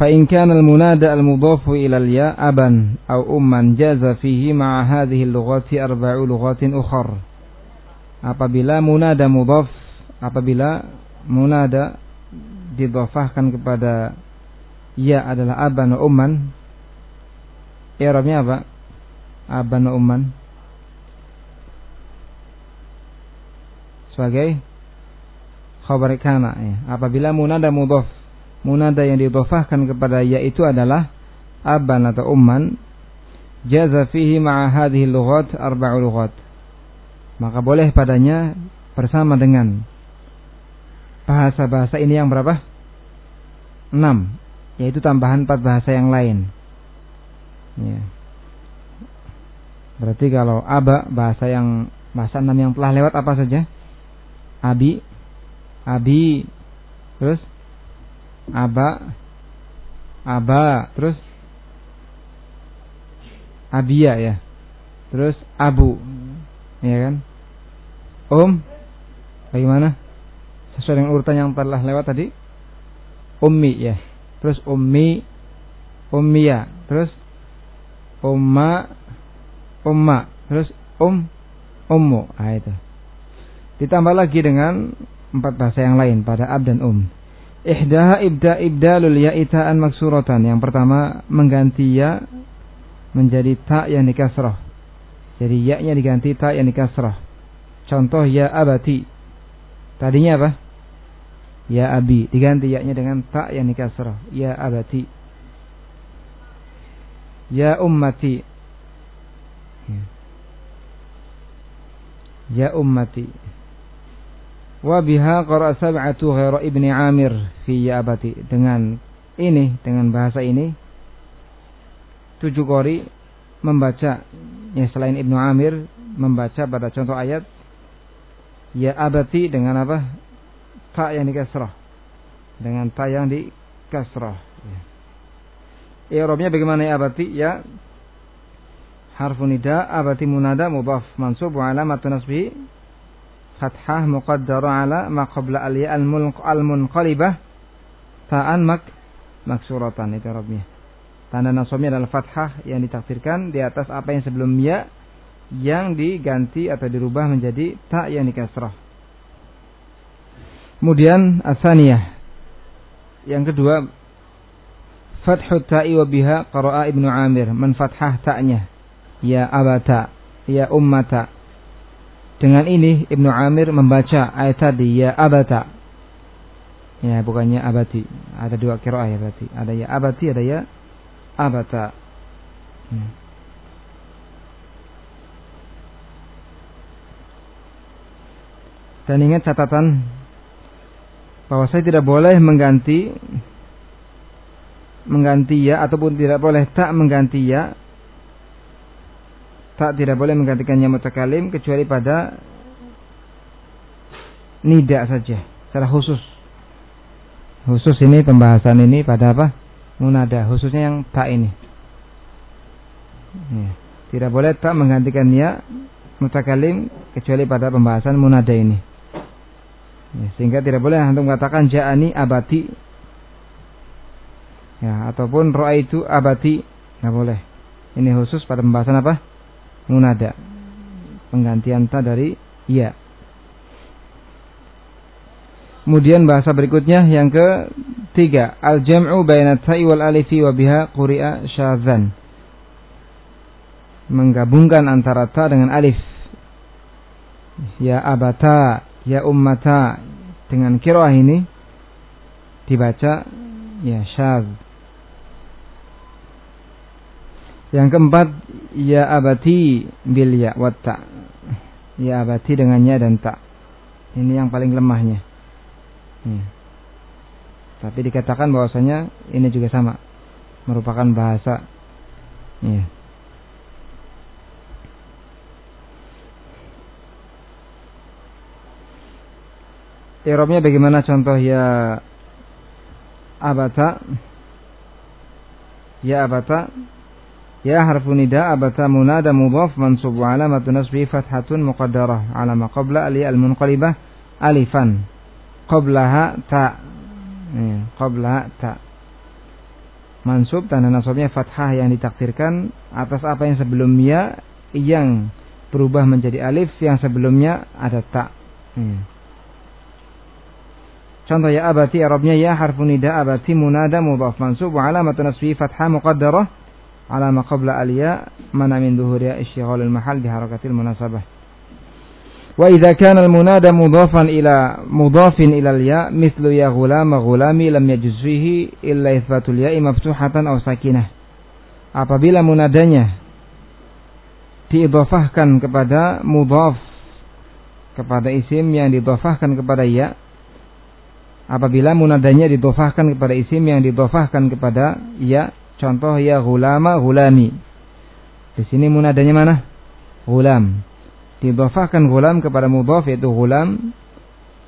فإن كان المنادى المضاف إلى الياء أبا أو أما جاز فيه مع هذه اللغات أربع لغات أخر apabila munada mudhaf apabila munada didhafahkan kepada ya adalah aban wa umman i'rabnya apa aban wa umman sebagai khabar kana ya. apabila munada mudhaf munada yang didhafahkan kepada ya itu adalah aban atau umman jaza fihi ma'a hadhihi lughat arba'u lughat maka boleh padanya bersama dengan bahasa-bahasa ini yang berapa? Enam, yaitu tambahan empat bahasa yang lain. Ya. Berarti kalau aba bahasa yang bahasa enam yang telah lewat apa saja? Abi, abi, terus aba, aba, terus abia ya, terus abu, ya kan? Um bagaimana? Sesuai dengan urutan yang telah lewat tadi. Ummi ya. Terus ummi ummia, terus umma umma, terus um ummu. Ah itu. Ditambah lagi dengan empat bahasa yang lain pada ab dan um. Ihdaha ibda ibdalul ya'ita'an maksuratan. Yang pertama mengganti ya menjadi ta yang dikasrah. Jadi ya-nya diganti ta yang dikasrah. Contoh ya abati. Tadinya apa? Ya abi. Diganti ya-nya dengan tak yang dikasrah. Ya abati. Ya ummati. Ya, ya ummati. Wa biha qara sab'atu ghaira ibni Amir fi ya abati. Dengan ini, dengan bahasa ini tujuh kori membaca ya selain Ibnu Amir membaca pada contoh ayat ya abati dengan apa? Ta yang dikasrah. Dengan ta yang dikasrah. Ya. I'rabnya bagaimana ya abati? Ya harfu nida abati munada mudhaf mansub wa alamat nasbi fathah muqaddara ala ma qabla al ya al mulk al munqalibah ta'an mak maksuratan itu i'rabnya. Tanda nasabnya adalah fathah yang ditakdirkan di atas apa yang sebelum ya yang diganti atau dirubah menjadi tak yang dikasrah. Kemudian asaniyah. Yang kedua fathu ta'i wa biha qara'a Ibnu Amir man fathah ta'nya ya abata ya ummata. Dengan ini Ibnu Amir membaca ayat tadi ya abata. Ya bukannya abati. Ada dua qiraah ya berarti. Ada ya abati ada ya abata. Hmm. Dan ingat catatan bahwa saya tidak boleh mengganti mengganti ya ataupun tidak boleh tak mengganti ya tak tidak boleh menggantikannya mutakalim kecuali pada nida saja secara khusus khusus ini pembahasan ini pada apa munada khususnya yang tak ini ya. tidak boleh tak menggantikan ya mutakalim kecuali pada pembahasan munada ini Ya, sehingga tidak boleh antum mengatakan ja'ani abati. Ya, ataupun roa itu abati. Nggak boleh. Ini khusus pada pembahasan apa? Munada. Penggantian ta dari iya. Kemudian bahasa berikutnya yang ketiga, al-jam'u baina ta'i wal alifi wa biha quri'a syadzan. Menggabungkan antara ta dengan alif. Ya abata ya ummata dengan kiroah ini dibaca ya syaz. Yang keempat ya abati bil ya wa ta. Ya abati dengannya dan tak. Ini yang paling lemahnya. Ya. Tapi dikatakan bahwasanya ini juga sama merupakan bahasa ya, Irobnya bagaimana contoh ya abata ya abata ya harfu nida abata munada mudhaf mansub wa alamatu nasbi fathatun muqaddarah. Ala ma qabla ali al munqalibah alifan. Qablaha ta. Ya, qablaha ta. Mansub tanda nasabnya fathah yang ditakdirkan atas apa yang sebelumnya yang berubah menjadi alif yang sebelumnya ada tak. Hmm. Contoh ya abati Arabnya ya harfun nida abati munada mudhaf mansub wa alamatu nasbi fathah muqaddarah ala ma qabla aliya mana min dhuhuriya al mahal bi harakatil munasabah. Wa idza kana al munada mudhafan ila mudhafin ila al ya mithlu ya ghulama ghulami lam yajuz fihi illa ithbatul ya maftuhatan aw sakinah. Apabila munadanya diidhafahkan kepada mudhaf kepada isim yang diidhafahkan kepada ya apabila munadanya didofahkan kepada isim yang didofahkan kepada ya contoh ya gulama gulami. Di sini munadanya mana? Gulam. Didofahkan gulam kepada mudhof yaitu gulam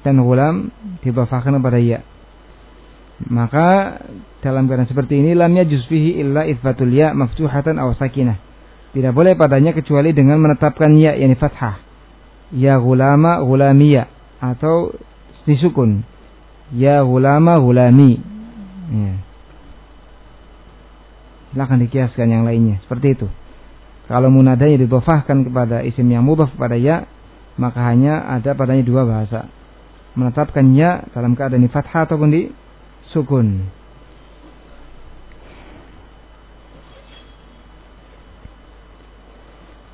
dan gulam didofahkan kepada ya. Maka dalam keadaan seperti ini lamnya juzfihi illa itsbatul ya maftuhatan aw sakinah. Tidak boleh padanya kecuali dengan menetapkan ya yakni fathah. Ya gulama gulamiyah atau disukun. Ya gulama gulami. Ya. Silahkan dikiaskan yang lainnya. Seperti itu. Kalau munadanya didofahkan kepada isim yang mudhaf kepada ya, maka hanya ada padanya dua bahasa. Menetapkan ya dalam keadaan di fathah ataupun di sukun.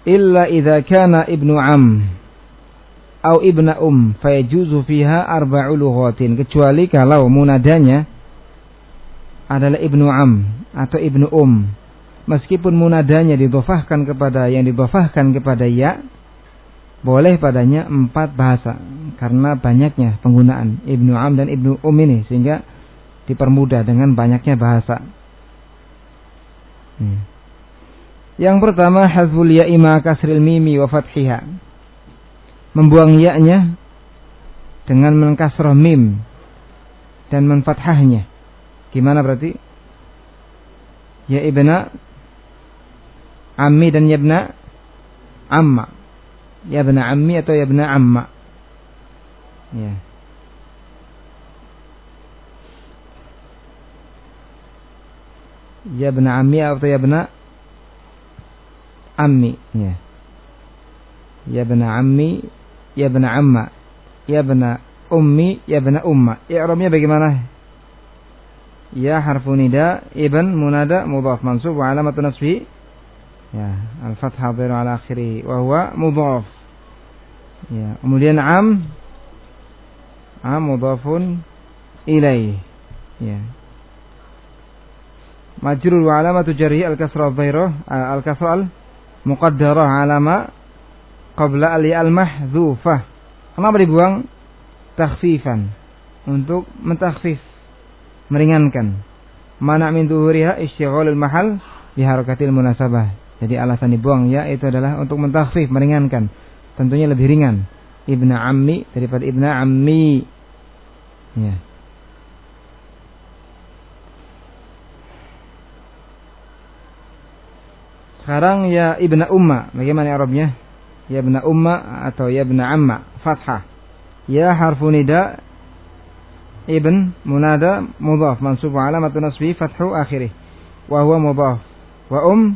Illa idza kana ibnu am au ibna um fayajuzu fiha arba'u lughatin kecuali kalau munadanya adalah ibnu am atau ibnu um meskipun munadanya didofahkan kepada yang didofahkan kepada ya boleh padanya empat bahasa karena banyaknya penggunaan ibnu am dan ibnu um ini sehingga dipermudah dengan banyaknya bahasa hmm. yang pertama hazful ya ima kasril mimi wa fathiha membuang ya-nya dengan mengkasroh mim dan menfathahnya. Gimana berarti? Ya ibna ammi dan yabna amma. Ya ibna ammi atau ya ibna amma. Ya. Ya ibna ammi atau ya ibna ammi. Ya. Ya ibna ammi ya bena amma, ya bena ummi, ya bena umma. I'rabnya bagaimana? Ya harfu nida, ibn munada mudhaf mansub wa alamatu nasbi ya al-fathah dhairu ala akhirih wa huwa mudhaf. Ya, kemudian am am mudhafun ilaih. Ya. Majrur wa alamatu jarhi al-kasra dhairu al-kasra al-muqaddarah alama qabla ali al-mahdzufah. Kenapa dibuang? Takhfifan. Untuk mentakhfif, meringankan. Mana min tuhuriha isyghhalul mahal bi harakatil munasabah. Jadi alasan dibuang ya itu adalah untuk mentakhfif, meringankan. Tentunya lebih ringan. Ibna ammi daripada ibna ammi. Ya. Sekarang ya ibna umma, bagaimana Arabnya? ya bna umma atau ya bna amma fathah ya harfu nida ibn munada mudhaf mansub alamatu nasbi fathu akhirih wa huwa mudhaf. Wa um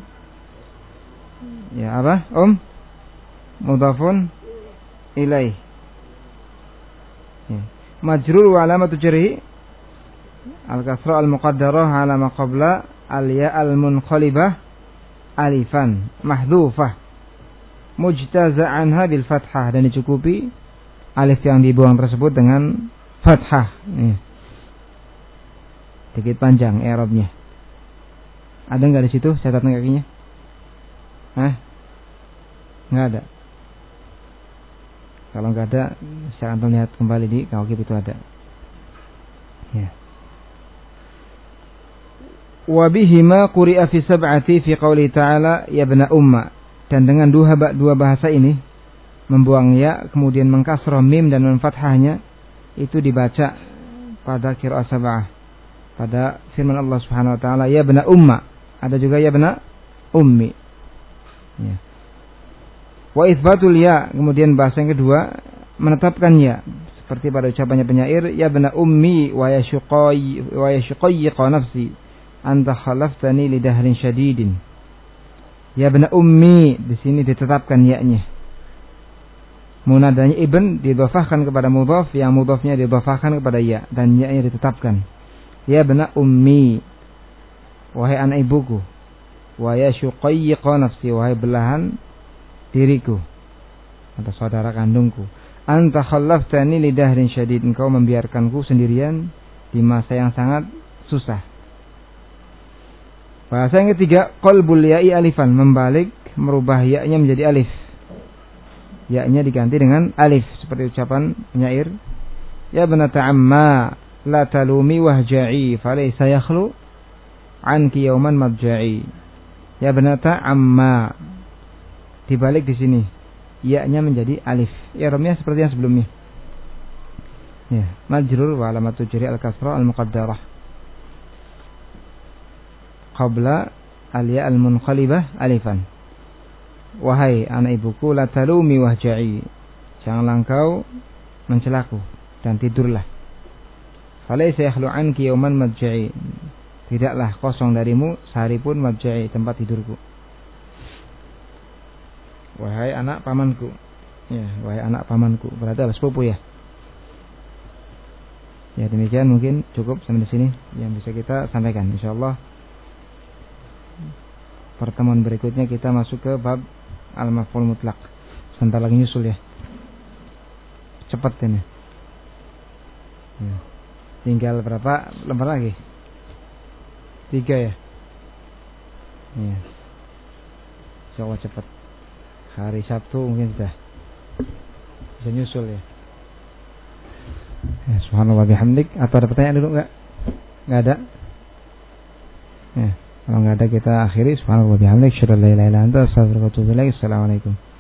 ya apa? Um mudhafun ilaih. Ya. majrur wa alamatu jarhi al kasra al muqaddarah ala ma qabla al ya al munqalibah alifan mahdhufah. Mujtaza anha bil fathah. Dan dicukupi alif yang dibuang tersebut dengan fathah. Nih. Sedikit panjang i'rabnya. Ada nggak di situ catatan kakinya? Hah? Nggak ada. Kalau nggak ada, saya akan lihat kembali di kaki itu ada. Ya. Wabihima quri'a fi sab'ati fi qawli ta'ala ya bna umma dan dengan dua, dua bahasa ini membuang ya kemudian mengkasroh mim dan menfathahnya itu dibaca pada kira sabah pada firman Allah Subhanahu wa taala ya bena umma ada juga ya bena ummi ya. wa itsbatul ya kemudian bahasa yang kedua menetapkan ya seperti pada ucapannya penyair ya bena ummi wa yashqai wa nafsi anta khalaftani li dahrin syadidin. Ya bena ummi di sini ditetapkan yaknya. Munadanya ibn didhafahkan kepada mudhaf, yang mudhafnya didhafahkan kepada ya dan ya-nya ditetapkan. Ya bena ummi. Wahai anak ibuku. Wa ya syuqayyiqa nafsi wahai belahan diriku atau saudara kandungku. Anta khallaftani li dahrin syadid. Engkau membiarkanku sendirian di masa yang sangat susah. Bahasa yang ketiga, qalbul ya'i alifan, membalik merubah ya-nya menjadi alif. Ya-nya diganti dengan alif seperti ucapan penyair, Ya banata amma la talumi wahja'i falaysa yakhlu anki yawman madja'i. Ya banata amma dibalik di sini ya-nya menjadi alif. Ya romnya seperti yang sebelumnya. Ya, majrur wa alamatu jari al-kasra al-muqaddarah qabla alia al-munqalibah alifan. Wahai anak ibuku la talumi wahja'i. Janganlah engkau mencelaku dan tidurlah. Falaysa yakhlu anki yawman madja'i. Tidaklah kosong darimu sehari pun madja'i tempat tidurku. Wahai anak pamanku. Ya, wahai anak pamanku. Berarti harus sepupu ya. Ya demikian mungkin cukup sampai di sini yang bisa kita sampaikan insyaallah pertemuan berikutnya kita masuk ke bab al-maf'ul mutlak. Sebentar lagi nyusul ya. Cepat ini. Ya. Tinggal berapa lembar lagi? Tiga ya. Ya. Coba cepat. Hari Sabtu mungkin sudah bisa nyusul ya. Ya, subhanallah bihamdik. Atau ada pertanyaan dulu enggak? Enggak ada? Ya. Kalau nggak ada kita akhiri subhanallah bihamdik syadallah ilaha illa anta astaghfiruka wa. Assalamualaikum.